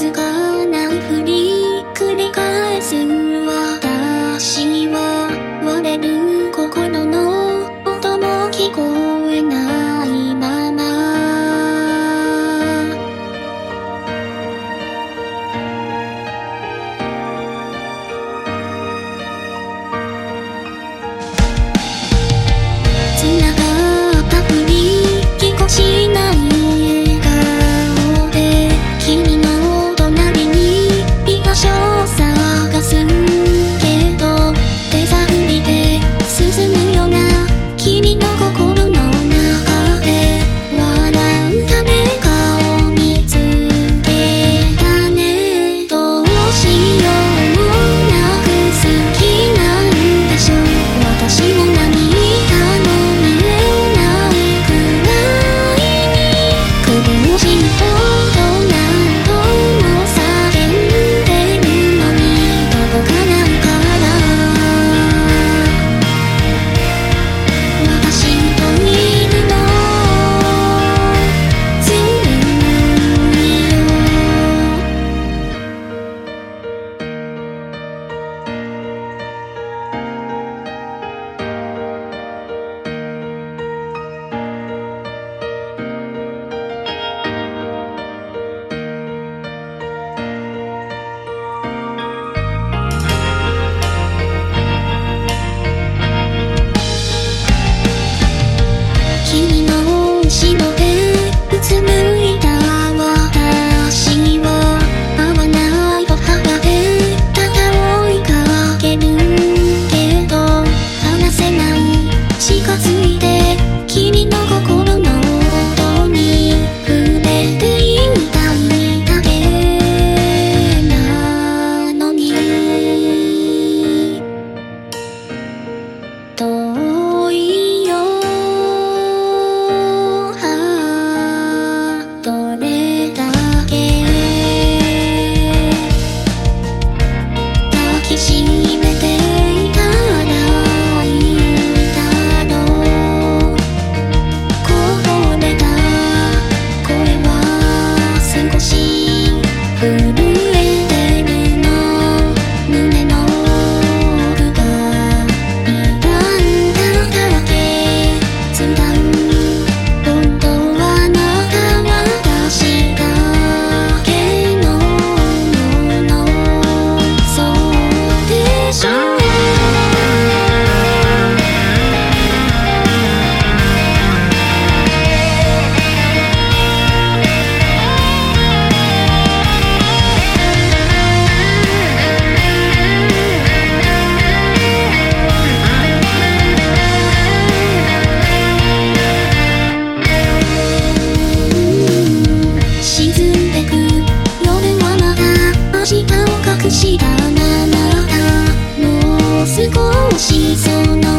使君の少しその